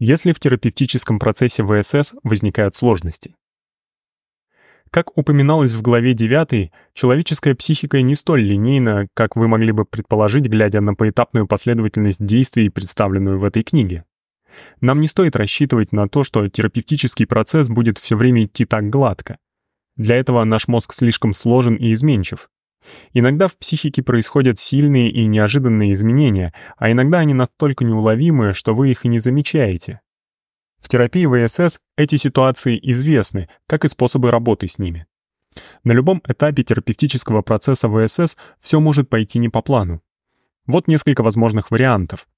если в терапевтическом процессе ВСС возникают сложности. Как упоминалось в главе 9, человеческая психика не столь линейна, как вы могли бы предположить, глядя на поэтапную последовательность действий, представленную в этой книге. Нам не стоит рассчитывать на то, что терапевтический процесс будет все время идти так гладко. Для этого наш мозг слишком сложен и изменчив. Иногда в психике происходят сильные и неожиданные изменения, а иногда они настолько неуловимые, что вы их и не замечаете. В терапии ВСС эти ситуации известны, как и способы работы с ними. На любом этапе терапевтического процесса ВСС все может пойти не по плану. Вот несколько возможных вариантов.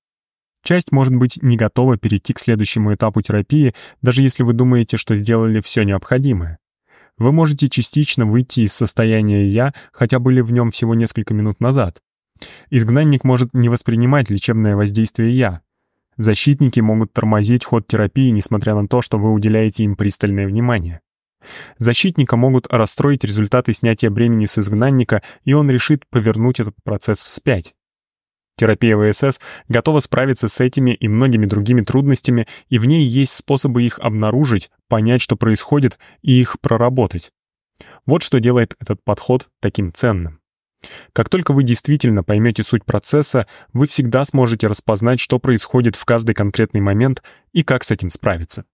Часть может быть не готова перейти к следующему этапу терапии, даже если вы думаете, что сделали все необходимое. Вы можете частично выйти из состояния «я», хотя были в нем всего несколько минут назад. Изгнанник может не воспринимать лечебное воздействие «я». Защитники могут тормозить ход терапии, несмотря на то, что вы уделяете им пристальное внимание. Защитника могут расстроить результаты снятия бремени с изгнанника, и он решит повернуть этот процесс вспять. Терапия ВСС готова справиться с этими и многими другими трудностями, и в ней есть способы их обнаружить, понять, что происходит, и их проработать. Вот что делает этот подход таким ценным. Как только вы действительно поймете суть процесса, вы всегда сможете распознать, что происходит в каждый конкретный момент и как с этим справиться.